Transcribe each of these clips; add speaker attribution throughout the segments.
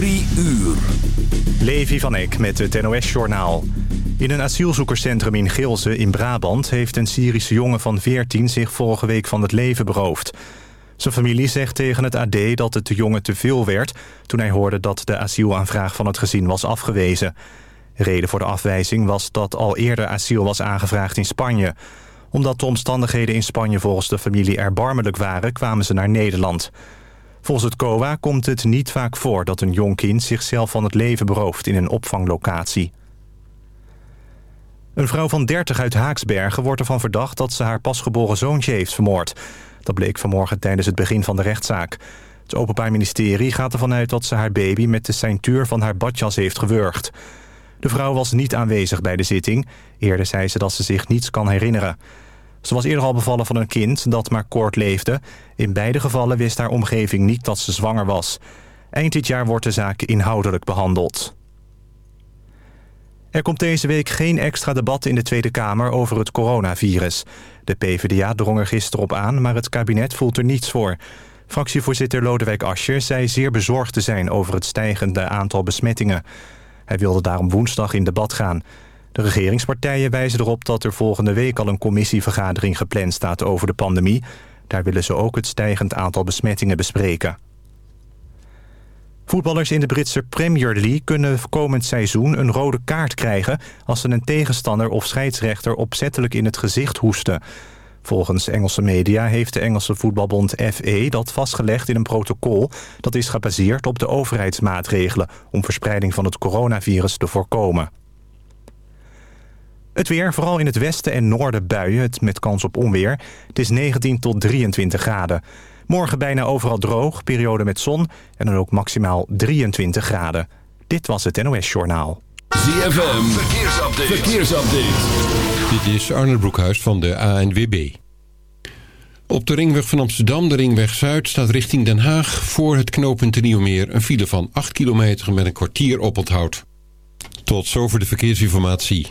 Speaker 1: Drie uur.
Speaker 2: Levi van Eck met het NOS-journaal. In een asielzoekerscentrum in Gilze in Brabant... heeft een Syrische jongen van 14 zich vorige week van het leven beroofd. Zijn familie zegt tegen het AD dat het de jongen te veel werd... toen hij hoorde dat de asielaanvraag van het gezin was afgewezen. Reden voor de afwijzing was dat al eerder asiel was aangevraagd in Spanje. Omdat de omstandigheden in Spanje volgens de familie erbarmelijk waren... kwamen ze naar Nederland... Volgens het COA komt het niet vaak voor dat een jong kind zichzelf van het leven berooft in een opvanglocatie. Een vrouw van 30 uit Haaksbergen wordt ervan verdacht dat ze haar pasgeboren zoontje heeft vermoord. Dat bleek vanmorgen tijdens het begin van de rechtszaak. Het Openbaar Ministerie gaat ervan uit dat ze haar baby met de ceintuur van haar badjas heeft gewurgd. De vrouw was niet aanwezig bij de zitting. Eerder zei ze dat ze zich niets kan herinneren. Ze was eerder al bevallen van een kind dat maar kort leefde. In beide gevallen wist haar omgeving niet dat ze zwanger was. Eind dit jaar wordt de zaak inhoudelijk behandeld. Er komt deze week geen extra debat in de Tweede Kamer over het coronavirus. De PvdA drong er gisteren op aan, maar het kabinet voelt er niets voor. Fractievoorzitter Lodewijk Asscher zei zeer bezorgd te zijn over het stijgende aantal besmettingen. Hij wilde daarom woensdag in debat gaan. De regeringspartijen wijzen erop dat er volgende week al een commissievergadering gepland staat over de pandemie. Daar willen ze ook het stijgend aantal besmettingen bespreken. Voetballers in de Britse Premier League kunnen komend seizoen een rode kaart krijgen... als ze een tegenstander of scheidsrechter opzettelijk in het gezicht hoesten. Volgens Engelse media heeft de Engelse voetbalbond FE dat vastgelegd in een protocol... dat is gebaseerd op de overheidsmaatregelen om verspreiding van het coronavirus te voorkomen. Het weer, vooral in het westen en noorden buien, het met kans op onweer. Het is 19 tot 23 graden. Morgen bijna overal droog, periode met zon en dan ook maximaal 23 graden. Dit was het NOS Journaal.
Speaker 1: ZFM, verkeersupdate. verkeersupdate.
Speaker 3: Dit is Arne Broekhuis van de ANWB. Op de ringweg van Amsterdam, de ringweg Zuid, staat richting Den Haag... voor het knooppunt Nieuwmeer een file van 8 kilometer met een kwartier oponthoud. Tot zover de verkeersinformatie.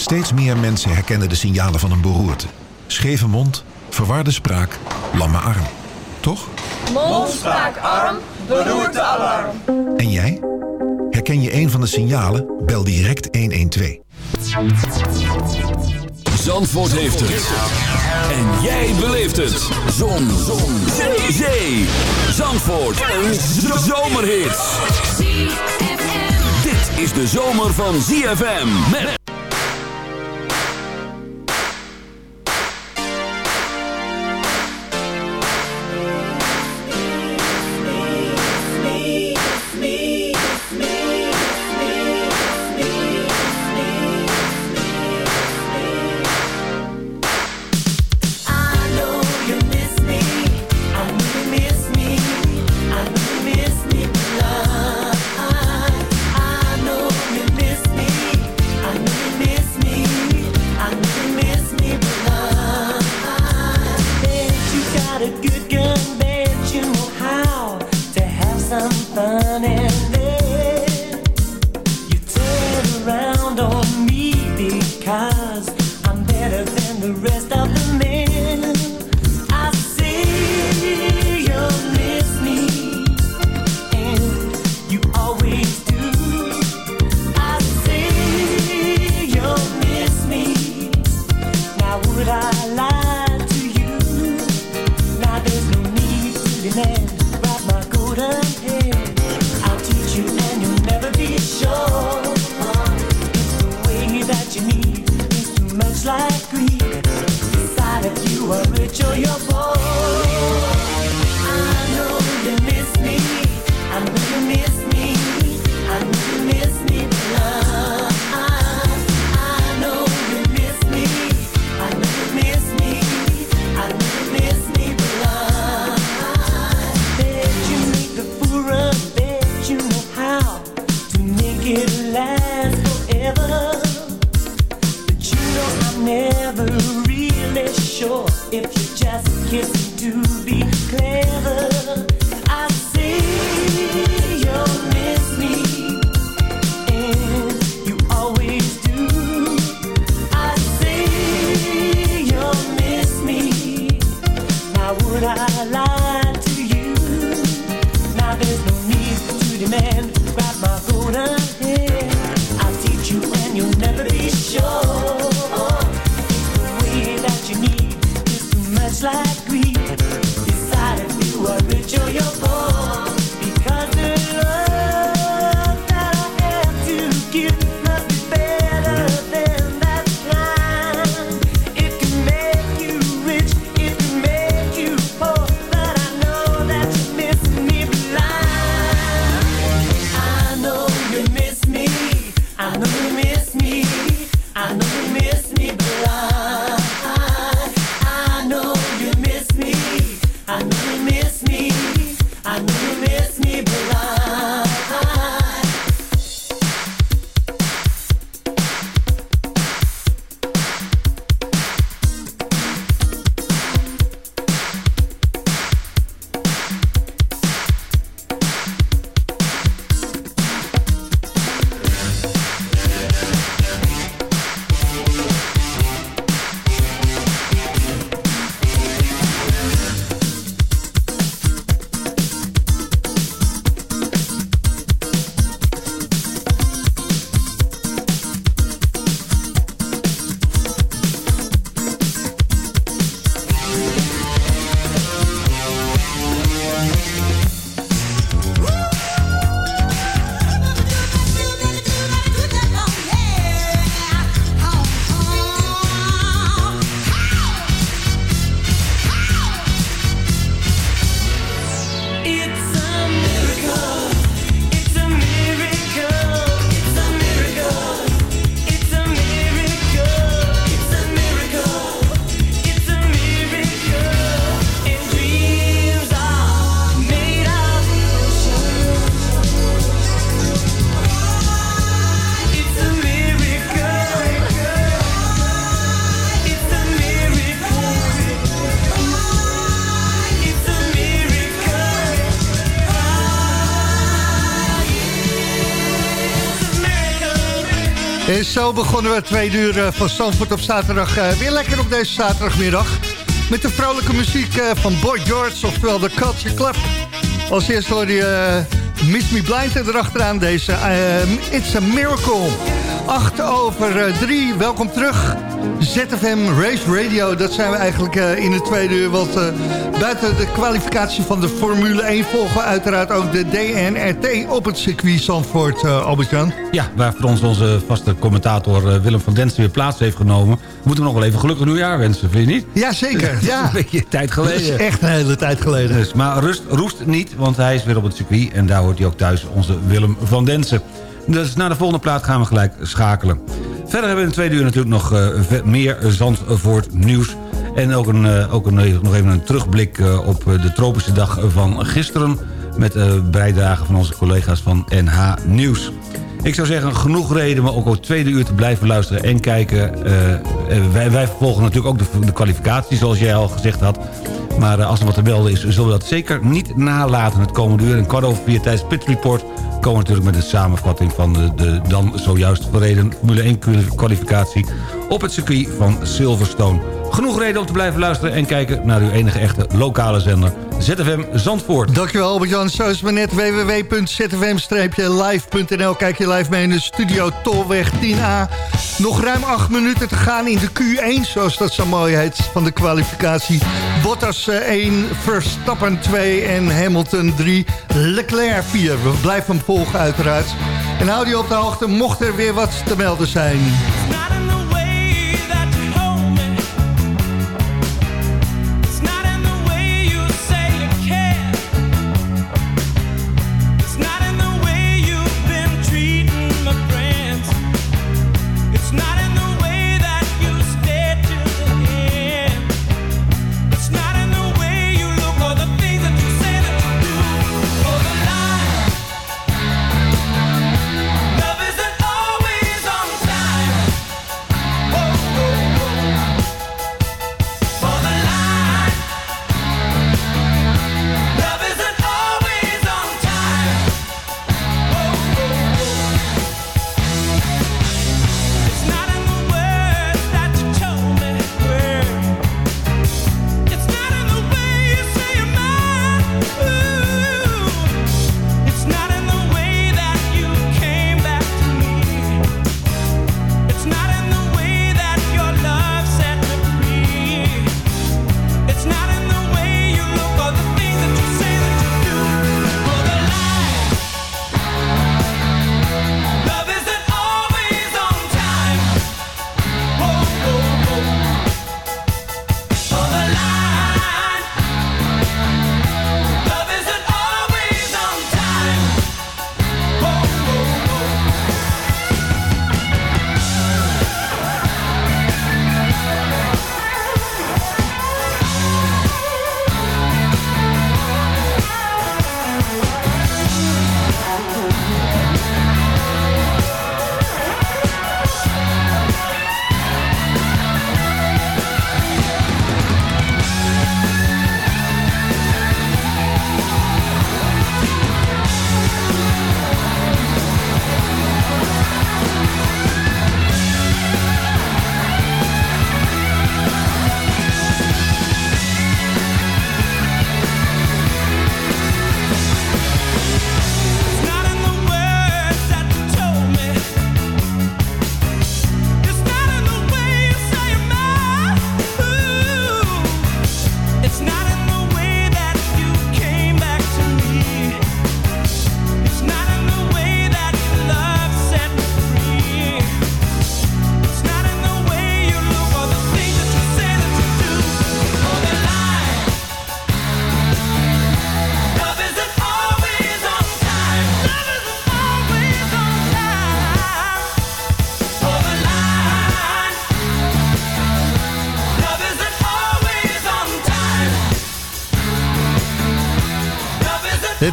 Speaker 4: Steeds meer mensen herkennen de signalen van een beroerte. Scheve mond, verwarde spraak, lamme arm. Toch?
Speaker 5: Mond, spraak, arm, beroerte, alarm.
Speaker 4: En jij? Herken je een van de signalen? Bel direct 112.
Speaker 1: Zandvoort heeft het. En jij beleeft het. Zon. Zon. Zee. Zee. Zandvoort. Een zomerhit. Dit is de zomer van ZFM. Met like
Speaker 6: En zo begonnen we twee uur eh, van Zandvoort op zaterdag. Eh, weer lekker op deze zaterdagmiddag. Met de vrolijke muziek eh, van Boy George, oftewel de Culture Club. Als eerste hoorde je Miss Me Blind erachteraan deze It's a Miracle. 8 over 3, welkom terug. ZFM Race Radio, dat zijn we eigenlijk uh, in het tweede uur. Want uh, buiten de kwalificatie van de Formule 1 volgen we uiteraard ook de DNRT op het circuit Zandvoort, uh, Albert-Jan.
Speaker 7: Ja, waar voor ons onze vaste commentator Willem van Densen weer plaats heeft genomen. Moeten we nog wel even gelukkig nieuwjaar wensen, vind je niet?
Speaker 6: Jazeker, ja.
Speaker 7: een beetje tijd geleden. Dat
Speaker 6: is echt een hele tijd geleden.
Speaker 7: Dus, maar rust, roest niet, want hij is weer op het circuit. En daar hoort hij ook thuis, onze Willem van Densen. Dus naar de volgende plaat gaan we gelijk schakelen. Verder hebben we in de tweede uur natuurlijk nog uh, meer Zandvoort nieuws. En ook, een, uh, ook nog even een terugblik uh, op de tropische dag van gisteren... met bijdragen van onze collega's van NH Nieuws. Ik zou zeggen, genoeg reden om ook het tweede uur te blijven luisteren en kijken. wij, wij vervolgen natuurlijk ook de, de kwalificatie, zoals jij al gezegd had. Maar als er wat te melden is, zullen we dat zeker niet nalaten het komende uur. En kwart over vier Pit Report komen natuurlijk met de samenvatting van de, de dan zojuist verreden Formule 1 kwalificatie op het circuit van Silverstone. Genoeg reden om te blijven luisteren en kijken naar uw enige echte lokale zender ZFM Zandvoort.
Speaker 6: Dankjewel Albert-Jan. Zo is maar net www.zfm-live.nl. Kijk je live mee in de studio Tolweg 10A. Nog ruim acht minuten te gaan in de Q1, zoals dat zo mooi heet, van de kwalificatie. Bottas 1, eh, Verstappen 2 en Hamilton 3, Leclerc 4. We blijven hem volgen uiteraard. En hou die op de hoogte mocht er weer wat te melden zijn.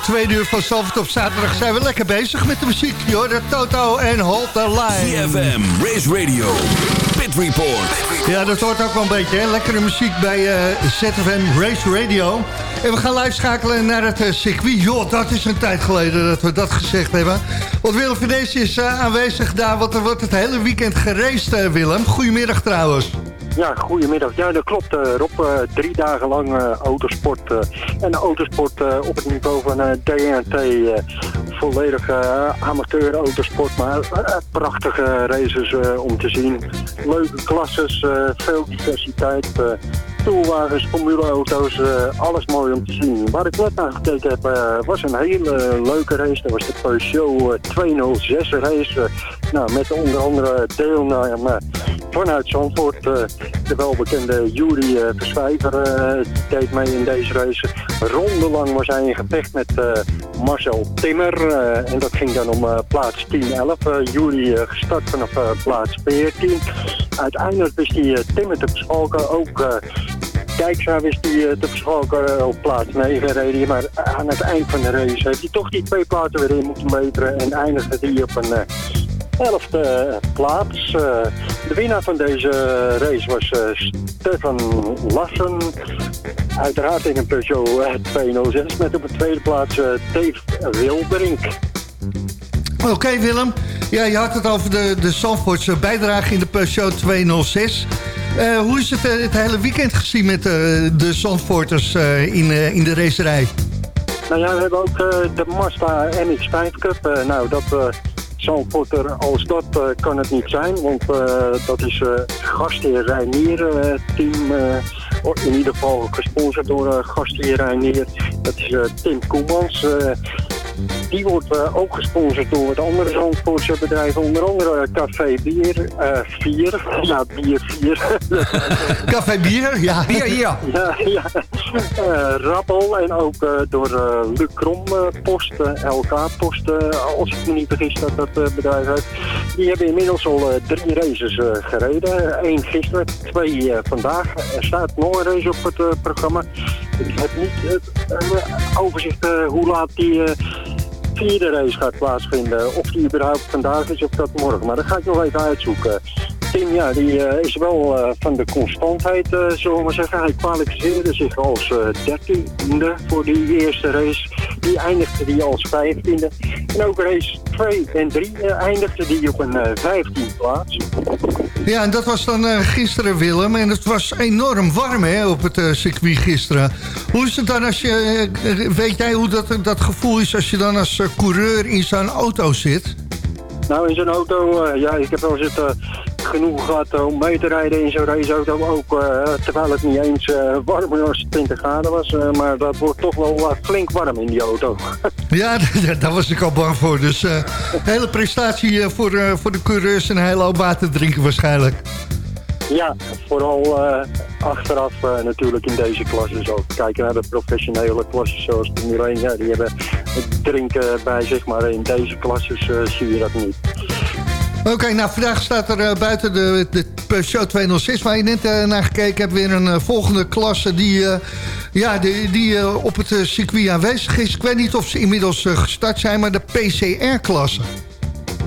Speaker 6: Tweede uur van Salford op zaterdag zijn we lekker bezig met de muziek. Joh, de Toto en Hold the Line.
Speaker 8: CFM, Race Radio, Pit Report.
Speaker 6: Ja, dat hoort ook wel een beetje, hè? Lekkere muziek bij uh, ZFM Race Radio. En we gaan live schakelen naar het uh, circuit. Joh, dat is een tijd geleden dat we dat gezegd hebben. Want Willem van is uh, aanwezig daar, want er wordt het hele weekend geraced, Willem. Goedemiddag trouwens.
Speaker 9: Ja, goedemiddag. Ja, dat klopt uh, Rob. Uh, drie dagen lang uh, autosport. en autosport op het niveau van DNT. volledig amateur autosport. Maar prachtige races om te zien. Leuke klasses, veel diversiteit stoelwagens, formuleauto's, uh, alles mooi om te zien. Waar ik net naar gekeken heb, was een hele leuke race. Dat was de Peugeot 206 race. nou, met onder andere deelname vanuit Zandvoort. de welbekende Jury Verswijver deed mee in deze race. Ronde was hij in gevecht met Marcel Timmer. en dat ging dan om plaats 10-11. Jury gestart vanaf plaats 14. Uiteindelijk is die Timmer te beschalken ook Dijkstra wist hij te verschalken op plaats 9 reden. Maar aan het eind van de race heeft hij toch die twee plaatsen weer in moeten meteren. En eindigde hij op een elfde plaats. de winnaar van deze race was Stefan Lassen. Uiteraard in een Peugeot 206 met op de tweede plaats Dave Wilberink.
Speaker 6: Oké Willem, ja, je had het over de, de Zandvoortse bijdrage in de Peugeot 206. Uh, hoe is het het hele weekend gezien met de Zandvoorters in, in de racerij?
Speaker 9: Nou ja, we hebben ook de Mazda MX-5 Cup. nou, dat Zandvoorter als dat kan het niet zijn. Want dat is gastheer Reinier team. in ieder geval gesponsord door gastheer Reinier. Dat is Tim Koemans. Die wordt uh, ook gesponsord door het andere Zandvoortse bedrijven. Onder andere Café Bier 4. Uh, ja, Bier 4.
Speaker 6: Café Bier, ja.
Speaker 7: Bier, ja.
Speaker 9: ja, ja. Uh, Rappel en ook door Luc Krom Post, LK Post, als ik me niet vergis dat dat bedrijf heeft. Die hebben inmiddels al drie races gereden. Eén gisteren, twee vandaag. Er staat nog een race op het programma. Ik heb niet het overzicht hoe laat die vierde race gaat plaatsvinden. Of die überhaupt vandaag is of dat morgen. Maar dat ga ik nog even uitzoeken. Tim, ja, die uh, is wel uh, van de constantheid, uh, zullen we zeggen. Hij kwalificeerde zich als dertiende voor die eerste race. Die eindigde die als vijftiende. En ook race 2 en 3 eindigde die op een vijftiende plaats.
Speaker 6: Ja, en dat was dan gisteren, Willem. En het was enorm warm hè, op het circuit gisteren. Hoe is het dan als je... weet jij hoe dat, dat gevoel is als je dan als coureur in zo'n auto zit?
Speaker 9: Nou, in zo'n auto, ja, ik heb wel zitten genoeg gehad om mee te rijden in zo'n raceauto. Ook uh, terwijl het niet eens warmer als 20 graden was. Uh, maar dat wordt toch wel flink warm in die auto.
Speaker 6: ja, daar was ik al bang voor. Dus een hele prestatie voor, voor de coureurs en een hele hoop water drinken waarschijnlijk.
Speaker 9: Ja, vooral achteraf natuurlijk in deze klasse. Zo kijken naar de professionele klassen zoals de 1. Ja, die hebben drinken bij zich, maar in deze klasses zie je dat niet.
Speaker 6: Oké, nou vandaag staat er uh, buiten de, de Peugeot 206... waar je net uh, naar gekeken hebt... weer een uh, volgende klasse die, ja, die, die op het circuit aanwezig is. Ik weet niet of ze inmiddels gestart zijn, maar de PCR-klasse.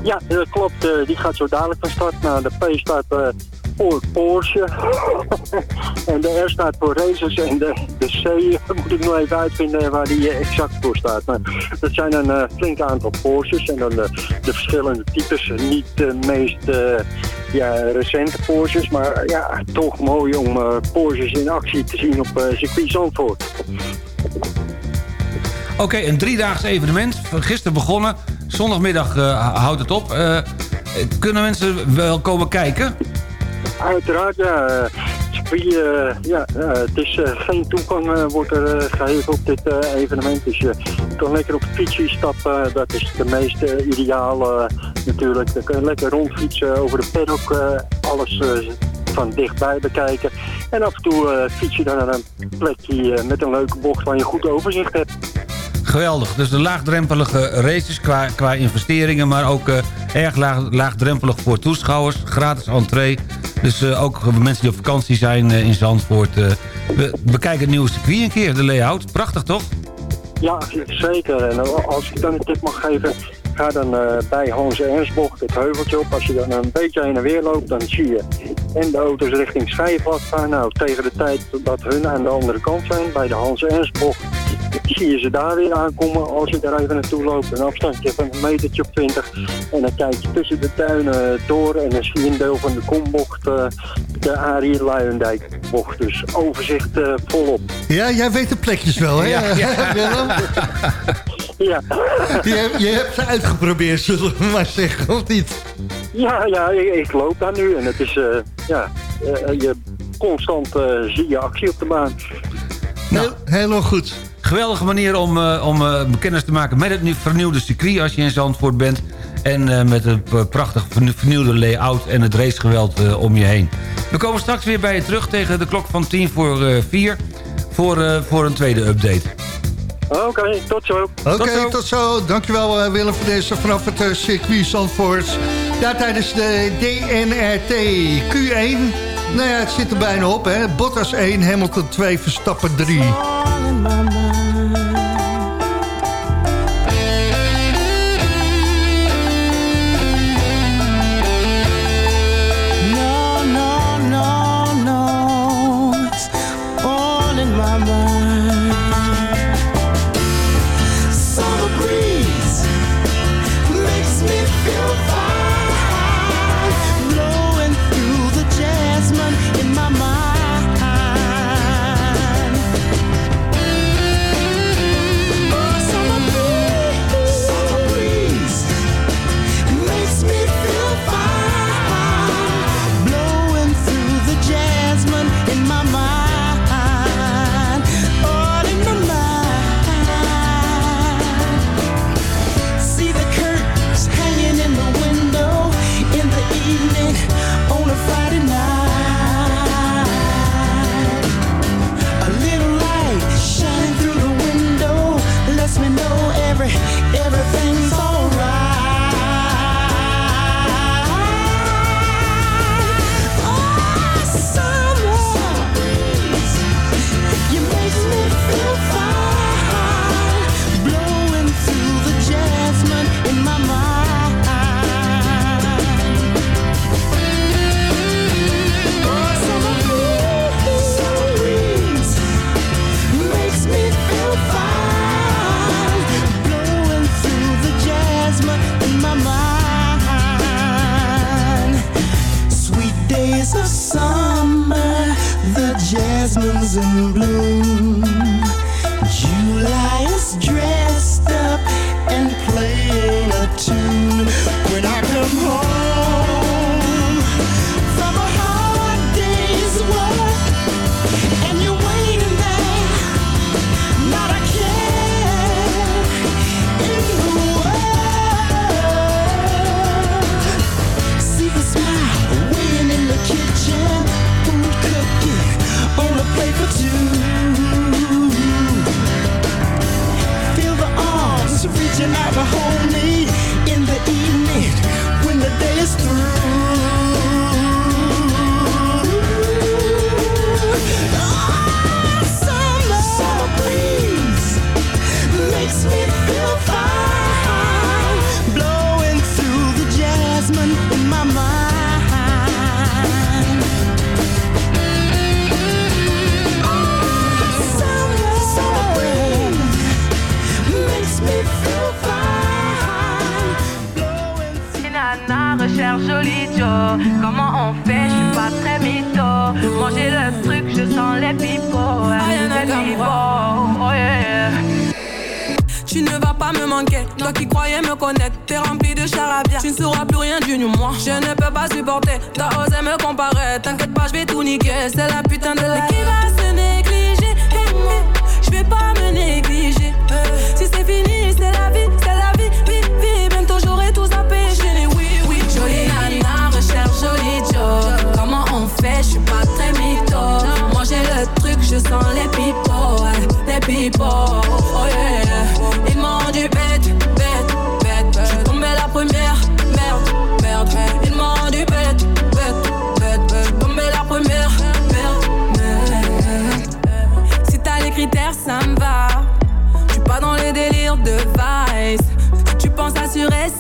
Speaker 9: Ja, dat klopt. die gaat zo dadelijk van start. Nou, de P voor Porsche. en de R staat voor races. En de, de C moet ik nog even uitvinden waar die exact voor staat. Maar dat zijn een uh, flink aantal Porsches. En dan de, de verschillende types. Niet de meest ja, recente Porsches. Maar ja, toch mooi om uh, Porsches in actie te zien op circuit Zandvoort.
Speaker 7: Oké, okay, een driedaags evenement. Gisteren begonnen. Zondagmiddag houdt het op. kunnen mensen wel komen kijken?
Speaker 9: Uiteraard, ja. Circuit, uh, ja, uh, het is geen toegang wordt er gegeven op dit evenement. Dus je kan lekker op het fietsje stappen. Dat is de meest ideale natuurlijk. Je lekker rondfietsen over de paddock. alles van dichtbij bekijken. En af en toe fiets je dan naar een plekje met een leuke bocht waar je goed overzicht hebt.
Speaker 7: Geweldig. Dus de laagdrempelige races qua, qua investeringen... maar ook erg laag, laagdrempelig voor toeschouwers. Gratis entree. Dus uh, ook mensen die op vakantie zijn uh, in Zandvoort... Uh, we bekijken het nieuwe circuit een keer, de layout. Prachtig, toch?
Speaker 9: Ja, zeker. En als ik dan een tip mag geven, ga dan bij Hans Ernstbocht het heuveltje op. Als je dan een beetje heen en weer loopt, dan zie je en de auto's richting Schijfvlak gaan. Nou, tegen de tijd dat hun aan de andere kant zijn, bij de Hans Ernstbocht, zie je ze daar weer aankomen als je daar even naartoe loopt. Een afstandje van een metertje op 20. En dan kijk je tussen de tuinen door en dan zie je een deel van de kombocht, uh, de Arie Luijendijk bocht. Dus overzicht uh, volop.
Speaker 8: Ja, jij weet de plekjes wel, hè? Ja, ja. Willem?
Speaker 9: Ja.
Speaker 8: Je, je, hebt ze uitgeprobeerd, zullen we maar zeggen, of niet?
Speaker 9: Ja, ja ik, ik loop daar nu en het is, uh, ja, uh, je constant uh, zie je actie op de baan.
Speaker 8: Nou, helemaal goed.
Speaker 7: Geweldige manier om, om kennis te maken met het vernieuwde circuit als je in Zandvoort bent. En met een prachtig vernieuwde layout en het racegeweld om je heen. We komen straks weer bij je terug tegen de klok van 10 voor 4 voor, voor een tweede update.
Speaker 9: Oké, tot zo.
Speaker 8: Oké, okay, tot, zo. Dankjewel uh, Willem voor deze vanaf het uh, circuit Zandvoort. Daar tijdens de DNRT Q1. Nou ja, het zit er bijna op, hè. Bottas 1, Hamilton 2, Verstappen 3.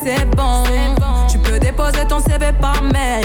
Speaker 10: C'est bon. Tu peux déposer ton CV par mail.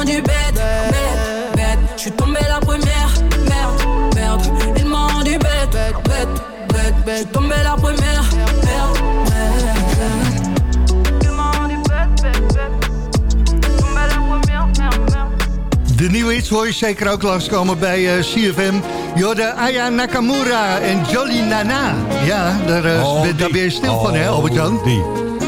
Speaker 10: Ils m'ont rendu bête, bête, bête. Je suis la première. Merde, merde. Ils m'ont rendu bête, bête, bête, bête. Je suis la première. Merde, merde. Ils m'ont rendu bête, bête, bête. Tombée la première. Merde, merde.
Speaker 6: De nieuwe hits hoor je zeker ook langskomen bij eh, CFM. Jorde Aya Nakamura en Jolly Nana. Ja, daar, eh,
Speaker 7: Oh,
Speaker 6: ben- daar ben je stil van, hè,
Speaker 7: Oh,
Speaker 6: Albert-Jan?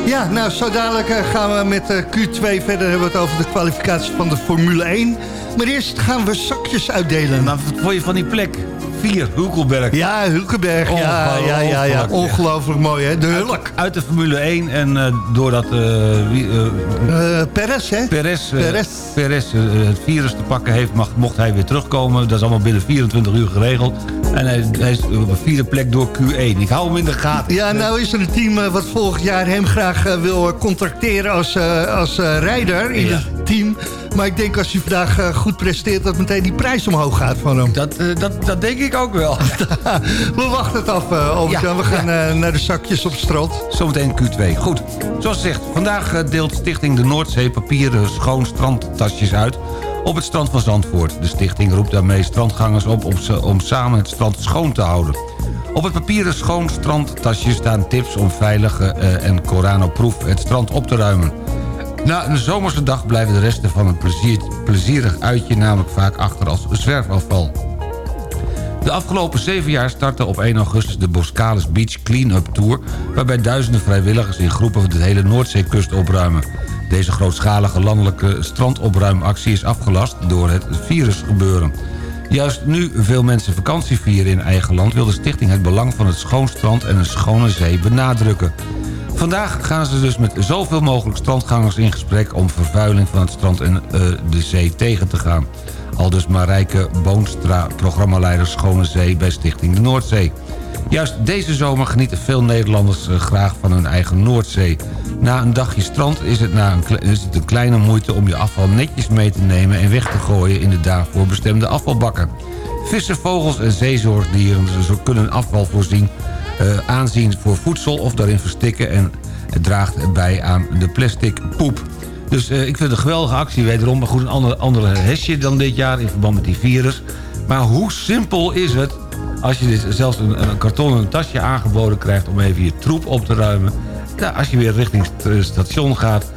Speaker 6: Ja, nou, zo dadelijk eh, gaan we met eh, Q2 verder hebben we het over de kwalificatie van de Formule 1. Maar eerst gaan we zakjes uitdelen.
Speaker 7: Nou, wat vond je van die plek? 4, Hulkelberg.
Speaker 6: Ja, Hulkenberg. Ja, ja, ja, ja. Ongelooflijk mooi, hè? De Hulk.
Speaker 7: Uit de Formule 1 en eh, doordat eh wie, eh,
Speaker 6: Eh Perez, hè?
Speaker 7: Perez,
Speaker 6: Perez.
Speaker 7: Perez, het virus te pakken heeft, mag, mocht hij weer terugkomen. Dat is allemaal binnen 24 uur geregeld. En hij, hij is op een vierde plek door Q1. Ik hou hem in de gaten.
Speaker 6: Ja, nou is er een team wat volgend jaar hem graag wil contracteren als, als rijder in team. Maar ik denk als hij vandaag eh, goed presteert dat meteen die prijs omhoog gaat van hem.
Speaker 7: Dat, eh, dat, dat denk ik ook wel.
Speaker 6: We wachten het af, uh,
Speaker 7: Ja,
Speaker 6: We gaan naar de zakjes op het strand.
Speaker 7: Zometeen Q2. Goed, zoals gezegd, vandaag deelt Stichting de Noordzee papieren schoon strandtasjes uit op het strand van Zandvoort. De stichting roept daarmee strandgangers op om, samen het strand schoon te houden. Op het papieren schoon strandtasje staan tips om veilig en Corano-proef het strand op te ruimen. Na een zomerse dag blijven de resten van een plezier, plezierig uitje namelijk vaak achter als zwerfafval. De afgelopen zeven jaar startte op 1 augustus de Boscalis Beach Clean-up Tour... waarbij duizenden vrijwilligers in groepen de hele Noordzeekust opruimen. Deze grootschalige landelijke strandopruimactie is afgelast door het virusgebeuren. Juist nu veel mensen vakantie vieren in eigen land... wil de stichting het belang van het schoon strand en een schone zee benadrukken. Vandaag gaan ze dus met zoveel mogelijk strandgangers in gesprek... om vervuiling van het strand en eh, de zee tegen te gaan. Aldus Marijke Boonstra, programmaleider Schone Zee bij Stichting de Noordzee. Juist deze zomer genieten veel Nederlanders eh, graag van hun eigen Noordzee. Na een dagje strand is het, een, is het een kleine moeite om je afval netjes mee te nemen... en weg te gooien in de daarvoor bestemde afvalbakken. Vissen, vogels en zeezorgdieren zo kunnen afval voorzien... eh, aanzien voor voedsel of daarin verstikken... en draagt bij aan de plastic poep. Dus eh, ik vind het een geweldige actie wederom. Maar goed, een ander, andere hesje dan dit jaar in verband met die virus. Maar hoe simpel is het als je dit, zelfs een, een tasje aangeboden krijgt... om even je troep op te ruimen. Nou, als je weer richting het eh, station gaat...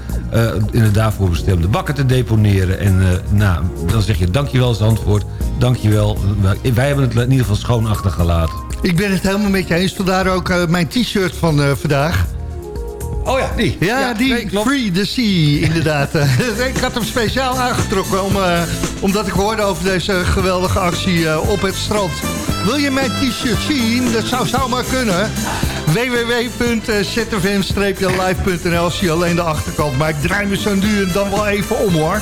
Speaker 7: in de daarvoor bestemde bakken te deponeren. En nou, dan zeg je dankjewel Zandvoort, dankjewel. Wij hebben het in ieder geval schoon achtergelaten.
Speaker 6: Ik ben het helemaal met je eens. Vandaar ook eh, mijn t-shirt van eh, vandaag.
Speaker 7: Oh ja, die.
Speaker 6: Ja, die
Speaker 7: nee.
Speaker 6: Free the Sea, inderdaad. Ik had hem speciaal aangetrokken om, eh, omdat ik hoorde over deze geweldige actie op het strand. Wil je mijn t-shirt zien? Dat zou zomaar kunnen. www.zfm-live.nl zie je alleen de achterkant. Maar ik draai me zo nu en dan wel even om hoor.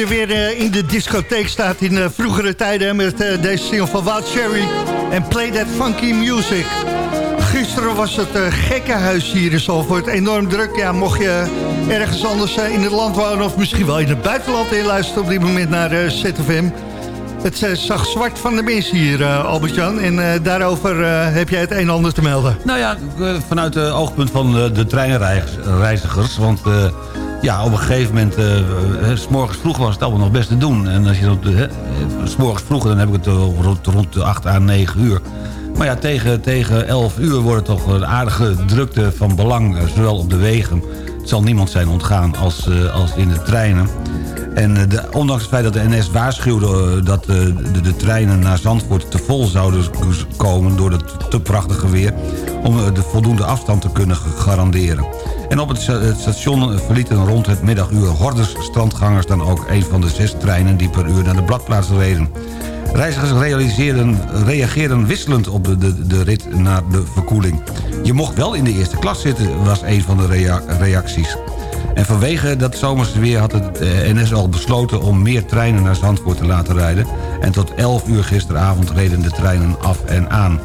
Speaker 6: Je weer eh, in de discotheek staat in eh, vroegere tijden... met eh, deze single van Wild Cherry en Play That Funky Music. Gisteren was het uh, gekkenhuis hier in Zalvoort. Enorm druk. Ja, mocht je ergens anders in het land wonen... of misschien wel in het buitenland inluisteren op dit moment naar ZFM... Het zag zwart van de mis hier, eh, Albert-Jan. En daarover heb jij het een en ander te melden.
Speaker 7: Nou ja, vanuit het oogpunt van de treinreizigers. Want ja, op een gegeven moment, eh, s morgens vroeg was het allemaal nog best te doen. En als je de, hè, eh, s morgens vroeg, dan heb ik het rond, rond de 8 à 9 uur. Maar ja, tegen, tegen 11 uur wordt het toch een aardige drukte van belang. Zowel op de wegen, zal niemand zijn ontgaan, als, eh, als in de treinen. En eh, de, ondanks het feit dat de NS waarschuwde eh, dat eh, de, de treinen naar Zandvoort te vol zouden komen door het te prachtige weer, om de voldoende afstand te kunnen garanderen. En op het, het station verlieten rond het middaguur hordes strandgangers dan ook een van de zes treinen die per uur naar de bladplaats reden. Reizigers reageerden wisselend op de, de, de rit naar de verkoeling. Je mocht wel in de eerste klas zitten, was een van de rea- reacties. En vanwege dat zomerse weer had het eh, NS al besloten om meer treinen naar Zandvoort te laten rijden. En tot 11 uur gisteravond reden de treinen af en aan.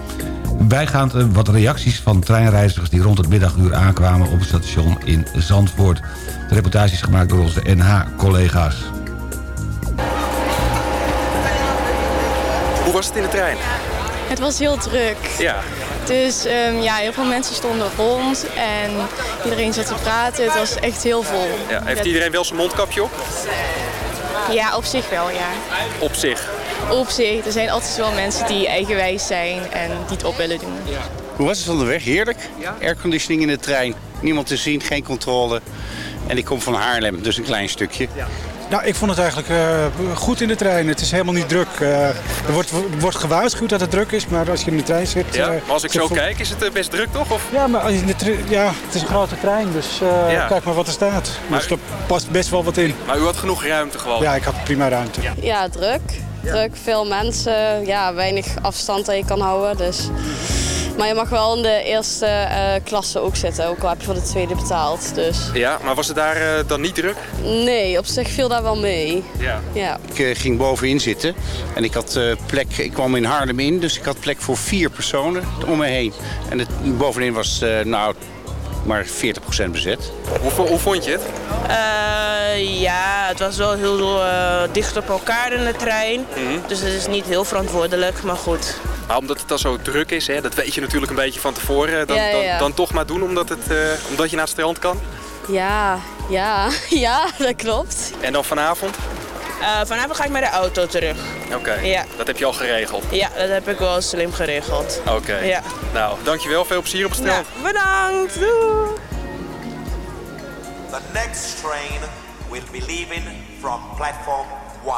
Speaker 7: Bijgaand eh, wat reacties van treinreizigers die rond het middaguur aankwamen op het station in Zandvoort. De reportage is gemaakt door onze NH-collega's.
Speaker 11: Was het in de trein?
Speaker 12: Het was heel druk.
Speaker 11: Ja.
Speaker 12: Dus ehm, ja, heel veel mensen stonden rond en iedereen zat te praten. Het was echt heel vol.
Speaker 11: ja. Heeft
Speaker 12: Dat-
Speaker 11: iedereen wel zijn mondkapje op?
Speaker 12: Ja, op zich wel, ja.
Speaker 11: Op zich.
Speaker 12: Op zich. Er zijn altijd wel mensen die eigenwijs zijn en die het op willen doen.
Speaker 11: Hoe was het onderweg? Heerlijk. Airconditioning in de trein. Niemand te zien, geen controle. En ik kom van Haarlem, dus een klein stukje.
Speaker 13: Nou, ik vond het eigenlijk eh, goed in de trein. Het is helemaal niet druk. Eh, er, wordt, wordt gewaarschuwd dat het druk is, maar als je in de trein zit...
Speaker 14: Ja,
Speaker 13: eh,
Speaker 14: maar als ik zo kijk, is het eh, best druk toch? Of?
Speaker 13: Ja, maar als je in de tre- ja, het is een grote trein, dus eh,
Speaker 14: Ja.
Speaker 13: kijk maar wat er staat.
Speaker 14: Maar
Speaker 13: dus er past best wel wat in.
Speaker 14: Maar u had genoeg ruimte gewoon.
Speaker 13: Ja, ik had prima ruimte.
Speaker 15: Ja, druk. Druk, veel mensen. Ja, weinig afstand dat je kan houden. Dus. Maar je mag wel in de eerste eh, klasse ook zitten, ook al heb je voor de tweede betaald. Dus
Speaker 14: Ja, maar was het daar eh, dan niet druk?
Speaker 15: nee, op zich viel daar wel mee.
Speaker 14: Ja.
Speaker 15: Ja.
Speaker 11: Ik eh, ging bovenin zitten en ik had eh, plek, ik kwam in Haarlem in, dus ik had plek voor vier personen om me heen. En het, bovenin was eh, nou maar 40% bezet.
Speaker 14: Hoe, hoe vond je het?
Speaker 16: Eh, ja, het was wel heel eh, dicht op elkaar in de trein. Dus het is niet heel verantwoordelijk, maar goed.
Speaker 14: Maar omdat het dan zo druk is, hè, dat weet je natuurlijk een beetje van tevoren. Dan,
Speaker 15: Ja, ja, ja.
Speaker 14: Dan, dan toch maar doen omdat, het, eh, omdat je naar het strand kan.
Speaker 15: Ja, ja, ja, dat klopt.
Speaker 14: En dan vanavond?
Speaker 16: Eh, vanavond ga ik met de auto terug.
Speaker 14: Oké,
Speaker 16: Ja.
Speaker 14: dat heb je al geregeld.
Speaker 16: Ja, dat heb ik wel slim geregeld.
Speaker 14: Oké.
Speaker 16: Ja.
Speaker 14: Nou, dankjewel. Veel plezier op het
Speaker 16: Ja,
Speaker 14: strand.
Speaker 16: bedankt. Doei.
Speaker 8: The next train will be leaving from platform 1.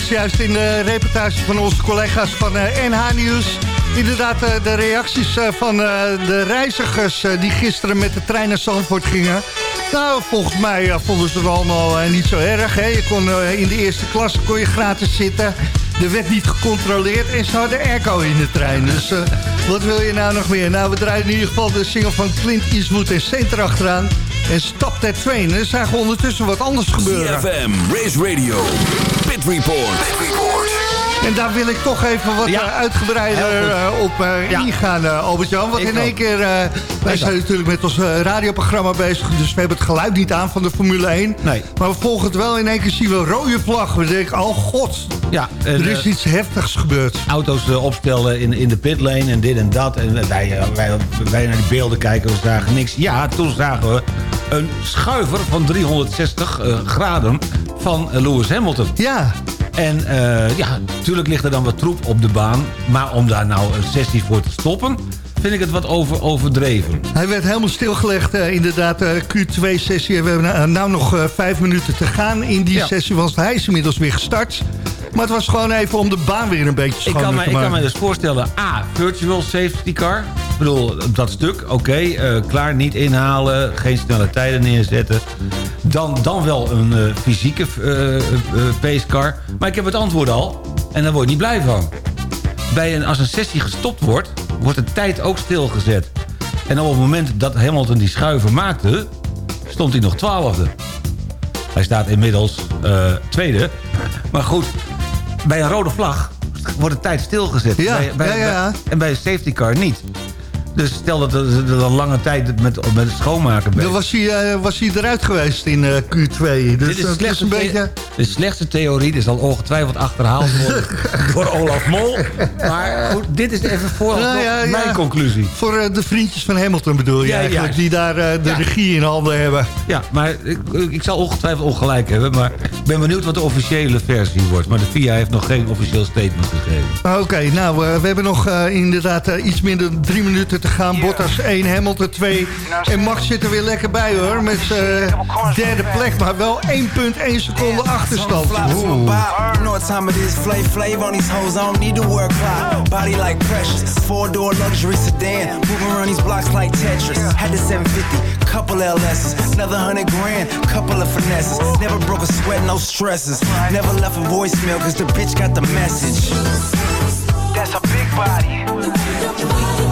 Speaker 6: Ze juist in de reportage van onze collega's van NH Nieuws. Inderdaad, uh, de reacties van de reizigers die gisteren met de trein naar Zandvoort gingen. Nou, volgens mij vonden ze het allemaal niet zo erg. Hè? Je kon, in de eerste klas kon je gratis zitten. Er werd niet gecontroleerd en ze hadden airco in de trein. Dus wat wil je nou nog meer? Nou, we draaien in ieder geval de single van Clint Eastwood en Center achteraan. En Stop That Train. En zagen we ondertussen wat anders gebeuren.
Speaker 8: CFM, Race Radio, Pit Report. Pit Report.
Speaker 6: En daar wil ik toch even wat ja. uitgebreider uh, op uh, ja. ingaan, uh, Albert-Jan. Want ik in één keer, wij zijn natuurlijk met ons radioprogramma bezig... dus we hebben het geluid niet aan van de Formule 1.
Speaker 7: Nee.
Speaker 6: Maar we volgen het wel. In één keer zien we een rode vlag. We denken, oh god,
Speaker 7: ja,
Speaker 6: en, er is iets heftigs gebeurd.
Speaker 7: Auto's opstellen in, in de pitlane en dit en dat. En wij, wij, wij naar die beelden kijken, we zagen niks. Ja, toen zagen we een schuiver van 360 graden van Lewis Hamilton.
Speaker 6: Ja.
Speaker 7: En uh, ja, natuurlijk ligt er dan wat troep op de baan. Maar om daar nou een sessie voor te stoppen vind ik het wat over, overdreven.
Speaker 6: Hij werd helemaal stilgelegd, uh, inderdaad, uh, Q2-sessie. We hebben nou nog vijf minuten te gaan in die ja. sessie, want hij is inmiddels weer gestart. Maar het was gewoon even om de baan weer een beetje schoon te
Speaker 7: maken. Ik kan me dus voorstellen, A, virtual safety car. Ik bedoel, dat stuk, oké, okay, uh, klaar, niet inhalen, geen snelle tijden neerzetten. Dan, dan wel een uh, fysieke uh, pacecar. Maar ik heb het antwoord al, en daar word je niet blij van. Bij een, als een sessie gestopt wordt, wordt de tijd ook stilgezet. En op het moment dat Hamilton die schuiver maakte, stond hij nog twaalfde. Hij staat inmiddels tweede. Maar goed, bij een rode vlag wordt de tijd stilgezet.
Speaker 6: Ja,
Speaker 7: bij, bij,
Speaker 6: ja, ja.
Speaker 7: Bij, en bij een safety car niet. Dus stel dat er, er een lange tijd met, met het schoonmaken bent.
Speaker 6: Dan was hij, uh, was hij eruit geweest in uh, Q2. Dus
Speaker 7: dit is,
Speaker 6: is een beetje...
Speaker 7: de slechtste theorie. Dit zal ongetwijfeld achterhaald worden door Olaf Mol. Maar goed, dit is even voor nou, ja, mijn ja. conclusie.
Speaker 6: Voor uh, de vriendjes van Hamilton bedoel je ja, eigenlijk. Die daar de regie in handen hebben.
Speaker 7: Ja, maar ik, ik zal ongetwijfeld ongelijk hebben. Maar ik ben benieuwd wat de officiële versie wordt. Maar de FIA heeft nog geen officieel statement gegeven.
Speaker 6: Oké, okay, nou, we hebben nog inderdaad iets minder dan drie minuten te gaan. Bottas 1, Hamilton 2. En Max zit er weer lekker bij hoor. Met uh, derde plek, maar wel 1,1 seconde achterstand. clock. Body like precious, four door luxury sedan, moving around these blocks like Tetris. Had the 750, couple LS's, another hundred grand, couple of finesses. Never broke a sweat, no stresses. Never left a voicemail, cause the bitch got the message. That's a big body.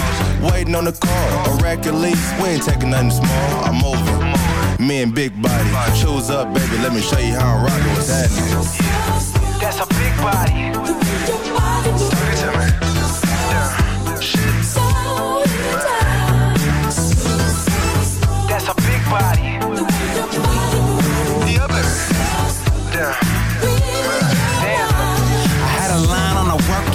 Speaker 17: Waiting on the call. A rack at least. We ain't taking nothing small. I'm moving. Me and Big Body. Choose up, baby. Let me show you how I'm rocking with that. That's a big body.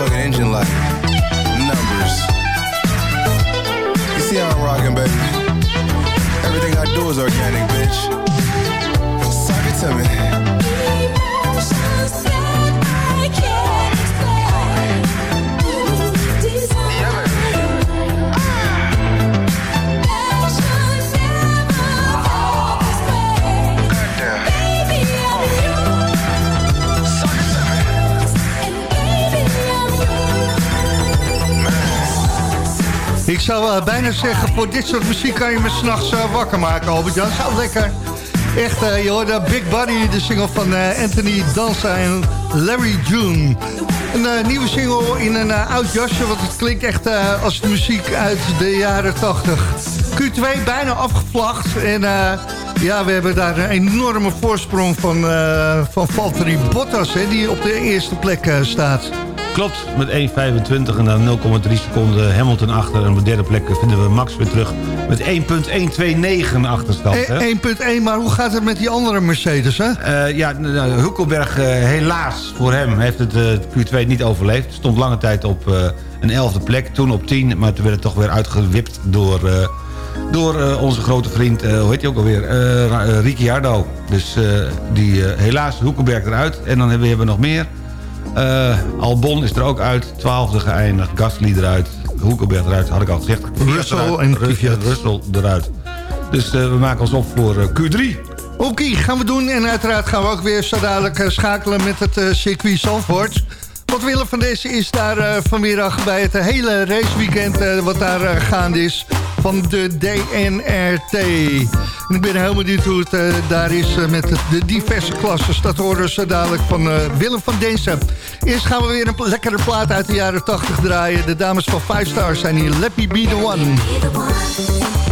Speaker 17: motherfucking engine light. Numbers. You see how I'm rocking, baby? Everything I do is organic, bitch. Suck it to me.
Speaker 6: Ik zou eh, bijna zeggen, voor dit soort muziek kan je me s'nachts uh, wakker maken, Albert-Jan. Zo lekker. Echt, uh, je hoorde Big Buddy, de single van Anthony Danza en Larry June. Een nieuwe single in een oud jasje, want het klinkt echt als de muziek uit de jaren 80. Q2 bijna afgevlacht en ja, we hebben daar een enorme voorsprong van, van Valtteri Bottas, hè, die op de eerste plek staat.
Speaker 7: Klopt, met 1.25 en dan 0,3 seconden Hamilton achter. En op de derde plek vinden we Max weer terug met 1.129 achterstand.
Speaker 6: 1.1, maar hoe gaat het met die andere Mercedes, hè?
Speaker 7: Uh, ja, nou, Hulkenberg, uh, helaas voor hem, heeft het uh, Q2 niet overleefd. Stond lange tijd op een elfde plek, toen op 10. Maar toen werd het toch weer uitgewipt door, door onze grote vriend, hoe heet hij ook alweer, Ricciardo. Dus die, helaas Hulkenberg eruit. En dan hebben we, hebben we nog meer... Uh, Albon is er ook uit. Twaalfde geëindigd. Gasly eruit. Hoekelberg eruit, had ik al gezegd.
Speaker 6: Russell en Kvyat.
Speaker 7: Russell eruit. Dus uh, we maken ons op voor uh, Q3.
Speaker 6: Oké, okay, gaan we doen. En uiteraard gaan we ook weer zo dadelijk schakelen met het circuit Zandvoort. Wat Willem van deze is daar vanmiddag bij het hele raceweekend wat daar gaande is van de DNRT. Ik ben helemaal benieuwd hoe het uh, daar is uh, met de diverse klasses. Dat horen ze dadelijk van uh, Willem van Densen. Eerst gaan we weer een lekkere plaat uit de jaren 80 draaien. De dames van 5 Stars zijn hier. Let me be the one.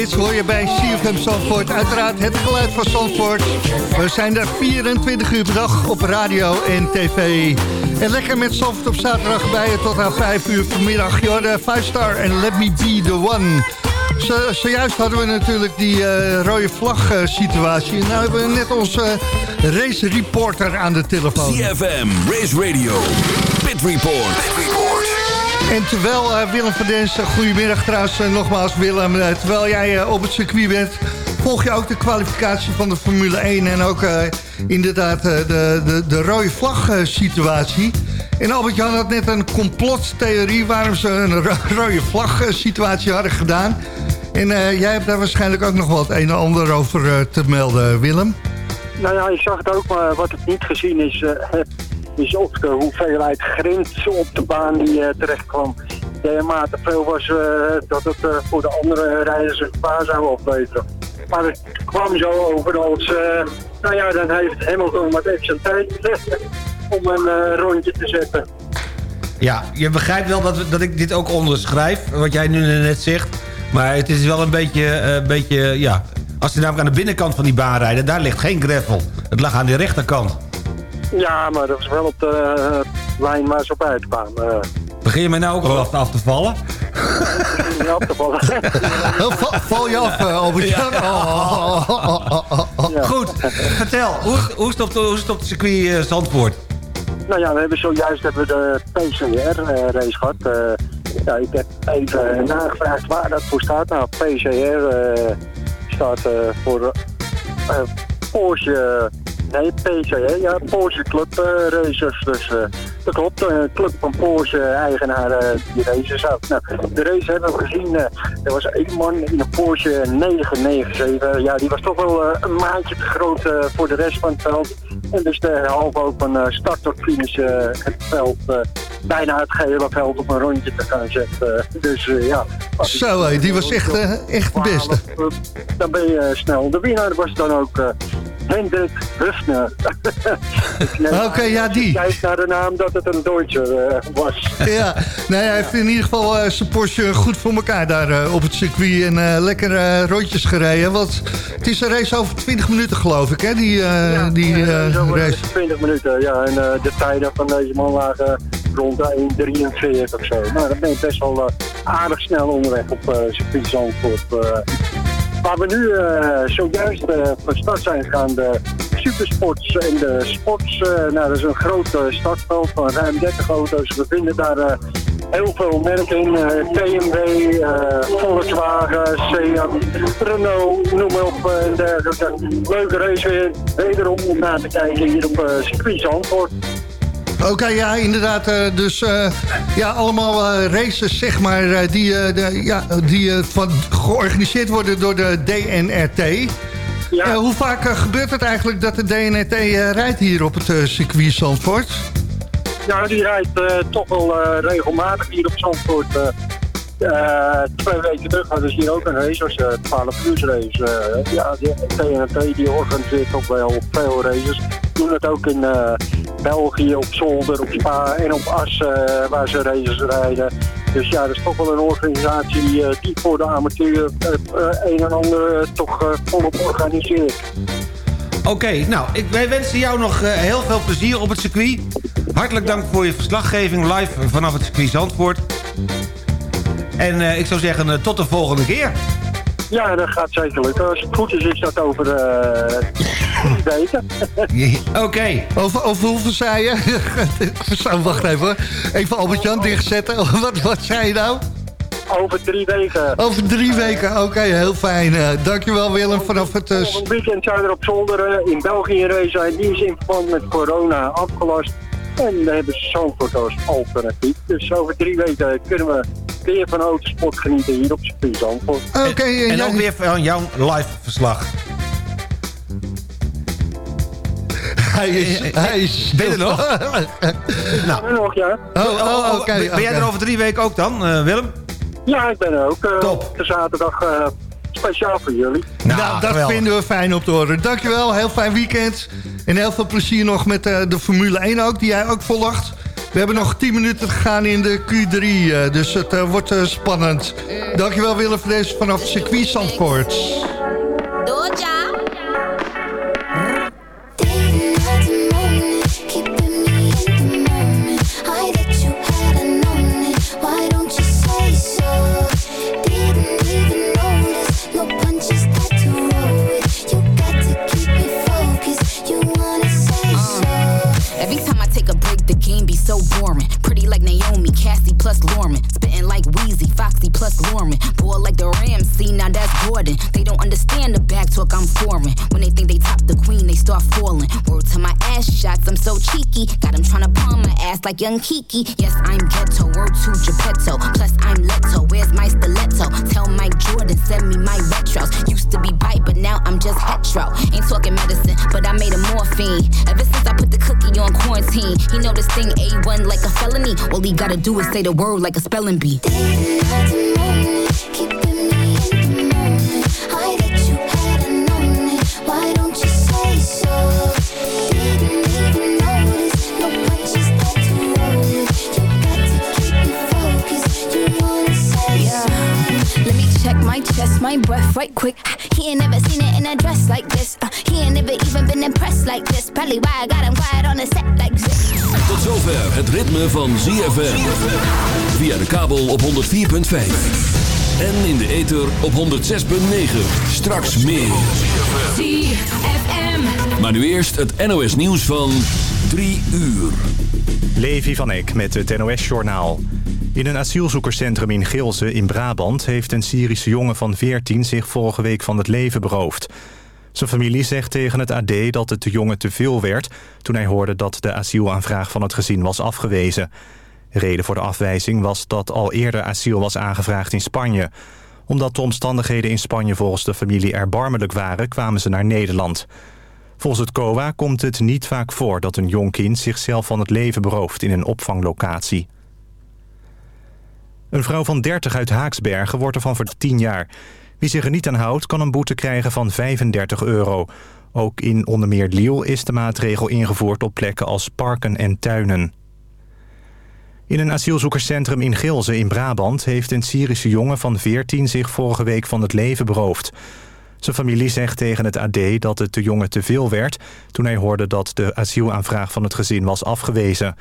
Speaker 6: Hits hoor je bij CFM Zandvoort. Uiteraard het geluid van Zandvoort. We zijn er 24 uur per dag op radio en tv. En lekker met Zandvoort op zaterdag bij je tot aan 5 uur vanmiddag. Je de 5 star en let me be the one. Zo, zojuist hadden we natuurlijk die uh, rode vlag uh, situatie. Nu hebben we net onze uh, race reporter aan de telefoon.
Speaker 8: CFM Race Radio. Pit Report.
Speaker 6: En terwijl uh, Willem van Densen, goedemiddag trouwens, uh, nogmaals Willem. Terwijl jij op het circuit bent, volg je ook de kwalificatie van de Formule 1... en ook inderdaad de, de, de rode vlag situatie. En Albert-Jan had net een complottheorie waarom ze een rode vlag situatie hadden gedaan. En jij hebt daar waarschijnlijk ook nog wat een en ander over te melden, Willem.
Speaker 9: Nou ja, ik zag het ook, maar wat ik niet gezien is is of de hoeveelheid grind op de baan die uh, terecht kwam dermate veel was uh, dat het uh, voor de andere rijders een gevaar zou opleveren. Maar het kwam zo over als, nou ja, dan heeft Hamilton wat extra tijd om een rondje te zetten.
Speaker 7: Ja, je begrijpt wel dat, dat ik dit ook onderschrijf, wat jij nu net zegt. Maar het is wel een beetje, beetje ja... Als je namelijk aan de binnenkant van die baan rijdt, daar ligt geen gravel. Het lag aan de rechterkant.
Speaker 9: Ja, maar dat was wel op de uh, lijn waar ze op uitkwamen.
Speaker 7: Begin je mij nou ook al af, af te vallen?
Speaker 9: Ja, af te vallen.
Speaker 6: val, val, je af, Albert ja. oh,
Speaker 7: oh, oh, ja. Goed, vertel. Hoe, hoe, is het op de, hoe is het circuit uh, Zandvoort?
Speaker 9: Nou ja, we hebben zojuist hebben we de PCR-race gehad. ja, ik heb even nagevraagd waar dat voor staat. Nou, PCR staat voor Porsche Nee, PC, hè? Ja, Porsche Club uh, Racers. Dus uh, dat klopt, de club van Porsche eigenaar uh, die races ook. Nou, de race hebben we gezien. er was één man in een Porsche 997. Ja, die was toch wel een maandje te groot voor de rest van het veld. En dus de halve ook van start tot finish het veld, bijna het gehele veld op een rondje te gaan zetten. dus ja.
Speaker 6: Zo, die was echt, echt de beste.
Speaker 9: Dan ben je snel. De winnaar was dan ook Hendrik Hufner.
Speaker 6: Oké, ja, die.
Speaker 9: Kijk naar de naam dat het een Duitser uh, was.
Speaker 6: ja, nou, hij heeft in ieder geval uh, zijn Porsche goed voor elkaar daar uh, op het circuit. En lekker rondjes gereden. Want het is een race over 20 minuten, geloof ik, hè? Die,
Speaker 9: ja,
Speaker 6: die
Speaker 9: ja, race. 20 minuten, ja. En de tijden van deze man lagen rond de 1.43 of zo. Nou, dan ben je best wel aardig snel onderweg op circuit Zandvoort. Waar we nu uh, zojuist uh, van start zijn gegaan, de supersports en de sports. Uh, nou, dat is een groot startveld van ruim 30 auto's. We vinden daar heel veel merken in. BMW, Volkswagen, Seat, Renault, noem maar op en dergelijke. Leuke race weer, wederom om na te kijken hier op circuit Zandvoort.
Speaker 6: Oké, ja, inderdaad. Uh, dus uh, ja, allemaal uh, races, zeg maar, die, de, ja, die van, georganiseerd worden door de DNRT. Ja. hoe vaak gebeurt het eigenlijk dat de DNRT rijdt hier op het circuit Zandvoort?
Speaker 9: Ja, die rijdt toch wel regelmatig hier op Zandvoort. twee weken terug hadden ze hier ook een race, als uh, 12 uur race. ja, de DNRT die organiseert toch wel veel races. Doen het ook in België, op Zolder, op Spa en op As, uh, waar ze races rijden. Dus ja, dat is toch wel een organisatie uh, die voor de amateur uh, een en ander toch volop organiseert.
Speaker 7: Oké, nou, ik, wij wensen jou nog heel veel plezier op het circuit. Hartelijk dank voor je verslaggeving live vanaf het circuit Zandvoort. En ik zou zeggen, tot de volgende keer.
Speaker 9: Ja, dat gaat zeker lukken. Als het goed is, is dat over uh, drie weken.
Speaker 6: Oké. Okay. Over, over hoeveel zei je? Wacht even hoor. Even Albert-Jan dichtzetten. wat, wat zei je nou?
Speaker 9: Over drie weken.
Speaker 6: Over drie weken, oké, okay, heel fijn. Uh, dankjewel Willem vanaf het... Uh...
Speaker 9: Volgend weekend zijn er op zolder in België een race. En die is in verband met corona afgelast. En we hebben Zandvoort als alternatief. Dus over drie weken kunnen we weer van autosport genieten hier op circuit Zandvoort.
Speaker 7: Oké. Okay, en, en ook weer van jouw live verslag.
Speaker 6: Hij is, hij is...
Speaker 7: Ben je er nog?
Speaker 9: nou. nog, ja.
Speaker 7: Oh, oh, oh oké. Okay, ben jij er over drie weken ook dan, uh, Willem?
Speaker 9: Ja, ik ben er ook. Uh, Top. De zaterdag uh, speciaal voor jullie.
Speaker 6: Nou, nou dat vinden we fijn op te horen. Dankjewel, heel fijn weekend. En heel veel plezier nog met de Formule 1 ook, die jij ook volgt.
Speaker 18: We hebben nog 10 minuten te gaan in de Q3, eh, dus het eh, wordt eh, spannend. Dankjewel Willem van deze vanaf circuit Zandvoort.
Speaker 19: Pretty like Naomi, Cassie plus Lauren. Spitting like Wheezy, Foxy plus Lauren. Boy like the Rams, see now that's Gordon. They don't understand the back talk, I'm foreign. When they think they top the queen, they start falling. Word to my ass shots, I'm so cheeky. Got him tryna palm my ass like young Kiki. Yes, I'm ghetto, word to Geppetto. Plus I'm Leto, where's my stiletto? Tell Mike Jordan, send me my retros. Used to be bite, but now I'm just hetero. Ain't talking medicine, but I made a morphine. Ever since I put the cookie on quarantine, he know this thing A1 like a felony. All he gotta do is say the word like a spelling R&B. Check my breath right quick.
Speaker 20: He ain't never seen it in a dress like this. Uh, he ain't never even been impressed like this. Probably why I got him quiet on the set like this.
Speaker 21: Tot zover het ritme van ZFM. Via de kabel op 104.5. En in de ether op 106.9. Straks meer.
Speaker 10: ZFM.
Speaker 21: Maar nu eerst het NOS nieuws van 3 uur.
Speaker 2: Levi van Eck met het NOS-journaal. In een asielzoekerscentrum in Gilze in Brabant... heeft een Syrische jongen van 14 zich vorige week van het leven beroofd. Zijn familie zegt tegen het AD dat het de jongen te veel werd... toen hij hoorde dat de asielaanvraag van het gezin was afgewezen. Reden voor de afwijzing was dat al eerder asiel was aangevraagd in Spanje. Omdat de omstandigheden in Spanje volgens de familie erbarmelijk waren... kwamen ze naar Nederland. Volgens het COA komt het niet vaak voor dat een jong kind zichzelf van het leven berooft in een opvanglocatie. Een vrouw van 30 uit Haaksbergen wordt ervan voor 10 jaar. Wie zich er niet aan houdt kan een boete krijgen van 35 euro. Ook in onder meer Liel is de maatregel ingevoerd op plekken als parken en tuinen. In een asielzoekerscentrum in Gilze in Brabant... heeft een Syrische jongen van 14 zich vorige week van het leven beroofd. Zijn familie zegt tegen het AD dat het de jongen te veel werd... toen hij hoorde dat de asielaanvraag van het gezin was afgewezen.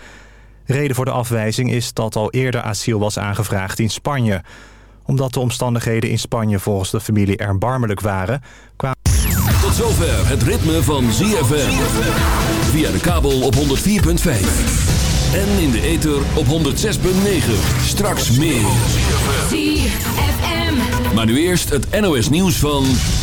Speaker 2: Reden voor de afwijzing is dat al eerder asiel was aangevraagd in Spanje. Omdat de omstandigheden in Spanje volgens de familie erbarmelijk waren... kwamen...
Speaker 21: Tot zover het ritme van ZFM. Via de kabel op 104.5. En in de ether op 106.9. Straks meer.
Speaker 10: ZFM.
Speaker 21: Maar nu eerst het NOS nieuws van...